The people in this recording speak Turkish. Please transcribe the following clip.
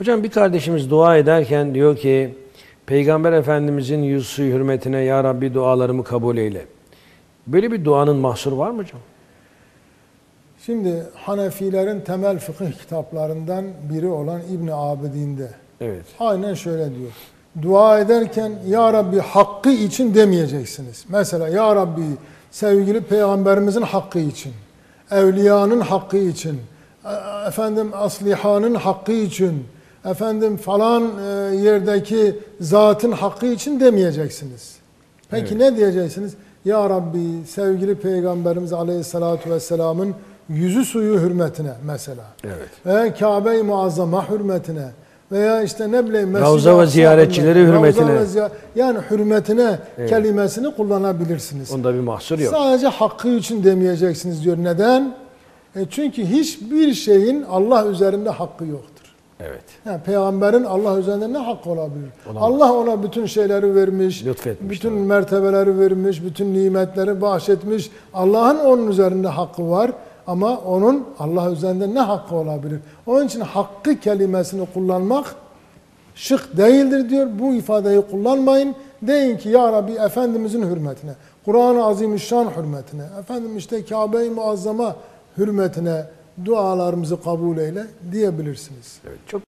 Hocam bir kardeşimiz dua ederken diyor ki Peygamber Efendimizin yüz suyu hürmetine Ya Rabbi dualarımı kabul eyle. Böyle bir duanın mahsuru var mı hocam? Şimdi Hanefilerin temel fıkıh kitaplarından biri olan İbn Abidin'de Evet. aynen şöyle diyor. Dua ederken Ya Rabbi hakkı için demeyeceksiniz. Mesela Ya Rabbi sevgili peygamberimizin hakkı için, evliyanın hakkı için, e- efendim aslihanın hakkı için, efendim falan e, yerdeki zatın hakkı için demeyeceksiniz. Peki ne diyeceksiniz? Ya Rabbi sevgili peygamberimiz aleyhissalatu vesselamın yüzü suyu hürmetine mesela. Evet. Veya Kabe-i Muazzama hürmetine veya işte ne bileyim Ravza ve ziyaretçileri hürmetine, ve ziya- yani hürmetine kelimesini kullanabilirsiniz. Onda bir mahsur yok. Sadece hakkı için demeyeceksiniz diyor. Neden? E çünkü hiçbir şeyin Allah üzerinde hakkı yoktur. Evet. Yani peygamberin Allah üzerinde ne hakkı olabilir? Olamaz. Allah ona bütün şeyleri vermiş, Lütfetmiş bütün tabii. mertebeleri vermiş, bütün nimetleri bahşetmiş. Allah'ın onun üzerinde hakkı var ama onun Allah üzerinde ne hakkı olabilir? Onun için hakkı kelimesini kullanmak şık değildir diyor. Bu ifadeyi kullanmayın. Deyin ki ya Rabbi Efendimizin hürmetine, Kur'an-ı Azimüşşan hürmetine, efendim işte Kabe-i Muazzama hürmetine dualarımızı kabul eyle diyebilirsiniz. Evet. Çok